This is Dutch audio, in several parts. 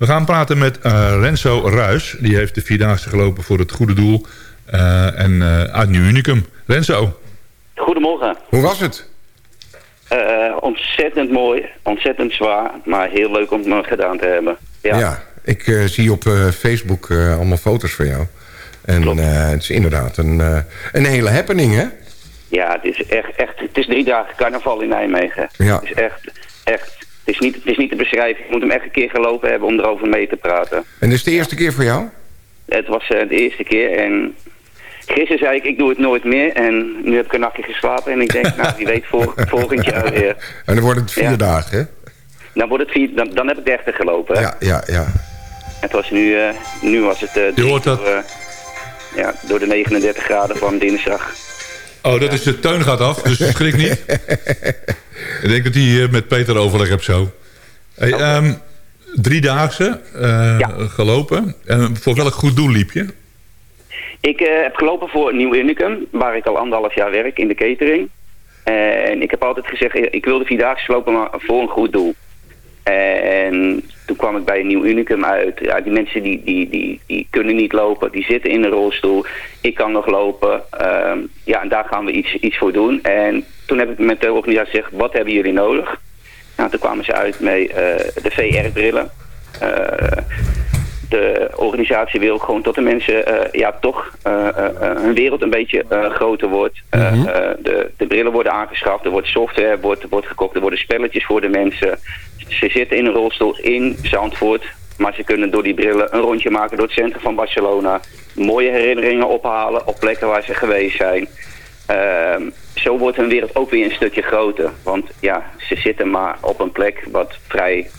We gaan praten met uh, Renzo Ruis. Die heeft de Vierdaagse gelopen voor het goede doel. Uh, en uh, uit Nieuw Unicum. Renzo. Goedemorgen. Hoe was het? ontzettend mooi. Ontzettend zwaar. Maar heel leuk om het gedaan te hebben. Ja, ja ik zie op Facebook allemaal foto's van jou. En het is inderdaad een, een hele happening, hè? Ja, het is echt, echt... Het is drie dagen carnaval in Nijmegen. Ja. Het is echt, echt is, niet, het is niet te beschrijven. Je moet hem echt een keer gelopen hebben om erover mee te praten. En is de eerste keer voor jou? Het was uh, de eerste keer en gisteren zei ik, ik doe het nooit meer. En nu heb ik een nachtje geslapen en ik denk, nou, wie weet vol, volgend jaar weer. En dan wordt het vier dagen, hè? Dan, wordt het vier, dan, dan heb ik 30 gelopen. Hè? Ja, ja, ja. Het was nu, uh, nu was het... Uh, Je hoort dat... Door, ja, door de 39 graden van dinsdag. Oh, dat is de tuin gaat af, dus schrik niet. Ik denk dat hij met Peter overleg hebt zo. Hey, okay. um, driedaagse uh, ja. gelopen. En voor welk goed doel liep je? Ik uh, heb gelopen voor Nieuw Unicum, waar ik al anderhalf jaar werk in de catering. En ik heb altijd gezegd, ik wil de Vierdaagse lopen maar voor een goed doel. En toen kwam ik bij Nieuw Unicum uit. Ja, die mensen die, die, die, die kunnen niet lopen, die zitten in een rolstoel. Ik kan nog lopen. Uh, ja, en daar gaan we iets, iets voor doen. En toen heb ik met de organisatie gezegd, wat hebben jullie nodig? Nou, toen kwamen ze uit met uh, de VR-brillen. Uh, de organisatie wil gewoon tot de mensen uh, ja, toch hun wereld een beetje groter wordt. Mm -hmm. de, de brillen worden aangeschaft, er wordt software wordt, wordt gekocht, er worden spelletjes voor de mensen. Ze zitten in een rolstoel in Zandvoort, maar ze kunnen door die brillen een rondje maken door het centrum van Barcelona. Mooie herinneringen ophalen op plekken waar ze geweest zijn. Uh, zo wordt hun wereld ook weer een stukje groter. Want ja, ze zitten maar op een plek wat vrij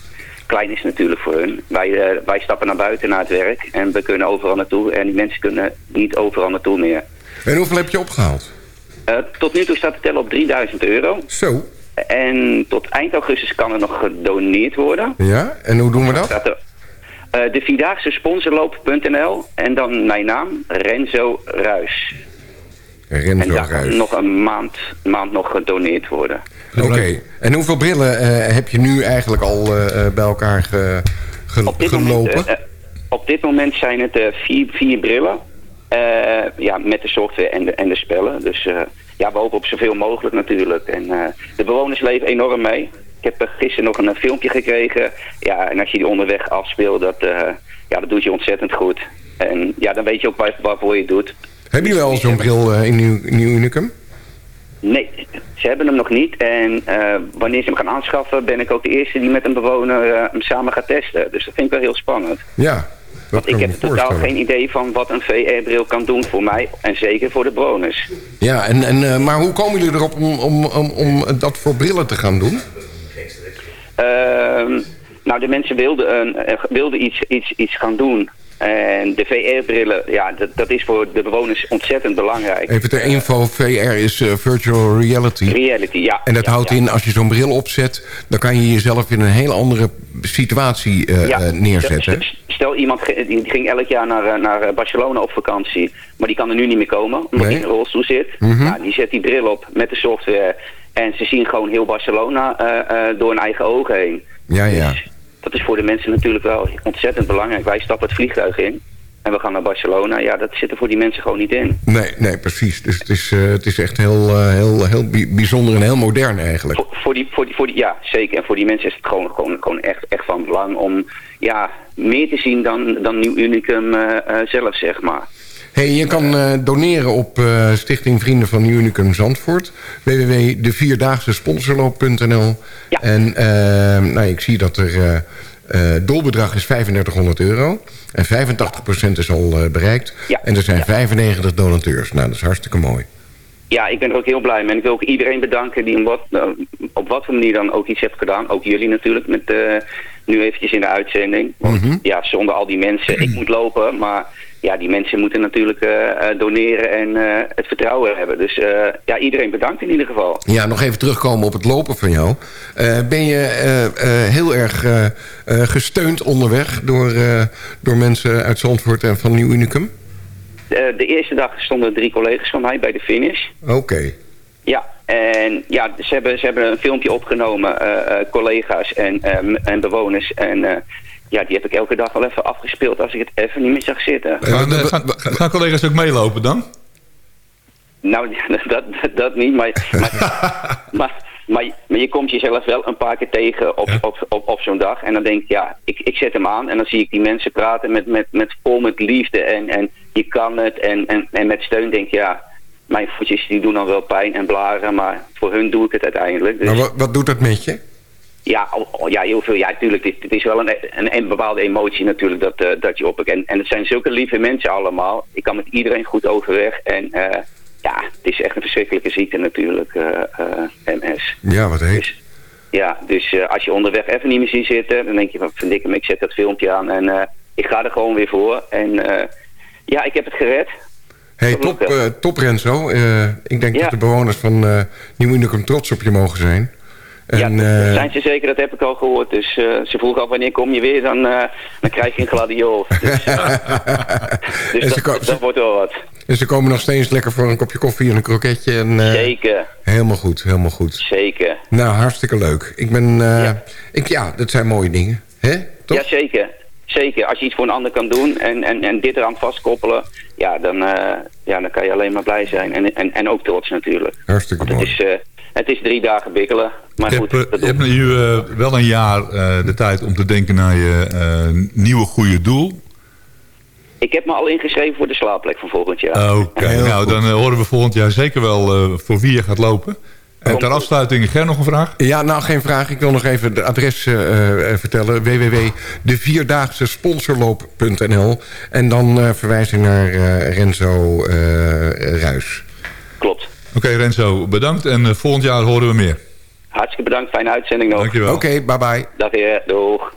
klein is natuurlijk voor hun. Wij, uh, wij stappen naar buiten naar het werk en we kunnen overal naartoe. En die mensen kunnen niet overal naartoe meer. En hoeveel heb je opgehaald? Uh, tot nu toe staat de tel op 3000 euro. Zo. En tot eind augustus kan er nog gedoneerd worden. Ja, en hoe doen we dat? Er, uh, de Vierdaagse sponsorloop.nl en dan mijn naam, Renzo Ruis. Renzo en nog een maand, maand nog gedoneerd worden. Oké, okay. en hoeveel brillen uh, heb je nu eigenlijk al uh, bij elkaar ge, ge, op dit gelopen? Moment, uh, op dit moment zijn het vier, vier brillen. ja, met de software en de, en de spellen. Dus ja, we hopen op zoveel mogelijk natuurlijk. En de bewoners leven enorm mee. Ik heb gisteren nog een filmpje gekregen. Ja, en als je die onderweg afspeelt, dat, ja, dat doet je ontzettend goed. En ja, dan weet je ook waar, waarvoor je het doet. Hebben jullie al zo'n bril in Nieuw, Nieuw Unicum? Nee, ze hebben hem nog niet. En uh, wanneer ze hem gaan aanschaffen, ben ik ook de eerste die met een bewoner uh, hem samen gaat testen. Dus dat vind ik wel heel spannend. Ja, Want ik heb totaal geen idee van wat een VR-bril kan doen voor mij. En zeker voor de bewoners. Ja, en, en, uh, maar hoe komen jullie erop om, om, om, om dat voor brillen te gaan doen? Ehm, nou, de mensen wilden, wilden iets, iets, iets gaan doen. En de VR-brillen, ja, dat, dat, is voor de bewoners ontzettend belangrijk. Even ter info, VR is uh, virtual reality. Reality, ja. En dat ja, houdt ja. in, als je zo'n bril opzet... dan kan je jezelf in een hele andere situatie uh, ja. neerzetten. Stel, iemand die ging elk jaar naar, naar Barcelona op vakantie... maar die kan er nu niet meer komen, omdat hij in een rolstoel zit. Mm -hmm. nou, die zet die bril op met de software... en ze zien gewoon heel Barcelona uh, door hun eigen ogen heen. Ja, ja. Dus, dat is voor de mensen natuurlijk wel ontzettend belangrijk. Wij stappen het vliegtuig in en we gaan naar Barcelona. Ja, dat zit er voor die mensen gewoon niet in. Nee, nee precies. Dus het is, uh, het is echt heel, uh, heel, heel bijzonder en heel modern eigenlijk. Voor, voor, die, voor, die, voor die, ja, zeker. En voor die mensen is het gewoon, gewoon, gewoon echt, echt van belang om ja, meer te zien dan, dan Nieuw Unicum uh, zelf, zeg maar. Hey, je kan uh, doneren op uh, Stichting Vrienden van Unicum Zandvoort. www.devierdaagse-sponsorloop.nl ja. En uh, nou, ik zie dat er doelbedrag is 3500 euro. En 85% is al bereikt. Ja. En er zijn ja. 95 donateurs. Nou, dat is hartstikke mooi. Ja, ik ben er ook heel blij mee. En ik wil ook iedereen bedanken die op wat, op wat voor manier dan ook iets heeft gedaan. Ook jullie natuurlijk, met nu eventjes in de uitzending. Want mm -hmm. ja, zonder al die mensen, ik moet lopen, maar ja, die mensen moeten natuurlijk uh, doneren en uh, het vertrouwen hebben. Dus uh, ja, iedereen bedankt in ieder geval. Ja, nog even terugkomen op het lopen van jou. ben je heel erg gesteund onderweg door, door mensen uit Zandvoort en van Nieuw Unicum? De, de, eerste dag stonden drie collega's van mij bij de finish. Oké. Okay. Ja, en ja, ze hebben, ze hebben een filmpje opgenomen, collega's en, en bewoners. En ja, die heb ik elke dag wel even afgespeeld als ik het even niet meer zag zitten. Gaan, Eh, gaan, gaan collega's ook meelopen dan? Nou, dat, dat, niet, maar, maar, maar, maar, je- maar je komt jezelf wel een paar keer tegen op, Ja. op, op, op zo'n dag. En dan denk ik, ja, ik, ik zet hem aan en dan zie ik die mensen praten met, met, met vol met liefde en, en je kan het. En, en, en met steun denk ik, ja, mijn voetjes die doen dan wel pijn en blaren, maar voor hun doe ik het uiteindelijk. Dus, Maar wat, wat doet dat met je? Ja, oh, ja, heel veel. Ja, natuurlijk. Het, het is wel een, een, een bepaalde emotie natuurlijk dat, eh, dat je op. En, en het zijn zulke lieve mensen allemaal. Ik kan met iedereen goed overweg. En eh, ja, het is echt een verschrikkelijke ziekte natuurlijk, eh, MS. Ja, wat heet. Dus, ja, dus als je onderweg even niet meer ziet zitten, dan denk je van, vind ik hem, ik zet dat filmpje aan en ik ga er gewoon weer voor. En ja, ik heb het gered. Hey, top, top Renzo. Ik denk Ja. dat de bewoners van eh Nieuw Unicum trots op je mogen zijn. En, ja, dat eh, zijn ze zeker, dat heb ik al gehoord. Dus eh, ze vroegen al wanneer kom je weer, dan, eh, dan krijg je een gladiool. Dus, eh, dus dat, wordt wel wat. en ze komen nog steeds lekker voor een kopje koffie en een kroketje. En, eh, Zeker, Helemaal goed, helemaal goed. zeker. Nou, hartstikke leuk. Ik ben... eh, Ja. Ik, ja, dat zijn mooie dingen. Hè? Toch? Ja, zeker. Zeker. Als je iets voor een ander kan doen en, en, en dit eraan vastkoppelen, ja dan, eh, ja, dan kan je alleen maar blij zijn. En, en, en ook trots natuurlijk. Hartstikke Want het mooi. is, eh, het is drie dagen bikkelen. Maar Je goed, hebt, je hebt nu eh, wel een jaar eh, de tijd om te denken naar je eh, nieuwe goede doel. ik heb me al ingeschreven voor de slaapplek van volgend jaar. Oké, nou dan horen we volgend jaar zeker wel eh, voor wie je gaat lopen. En ter afsluiting, Ger nog een vraag? Ja, nou geen vraag. Ik wil nog even de adres eh, eh, vertellen. www.devierdaagse-sponsorloop.nl En dan eh verwijzing naar eh, Renzo eh Ruis. Oké Renzo, bedankt en eh, volgend jaar horen we meer. Hartstikke bedankt. Fijne uitzending nog. Dankjewel. Oké, bye bye. Dag weer. Doeg.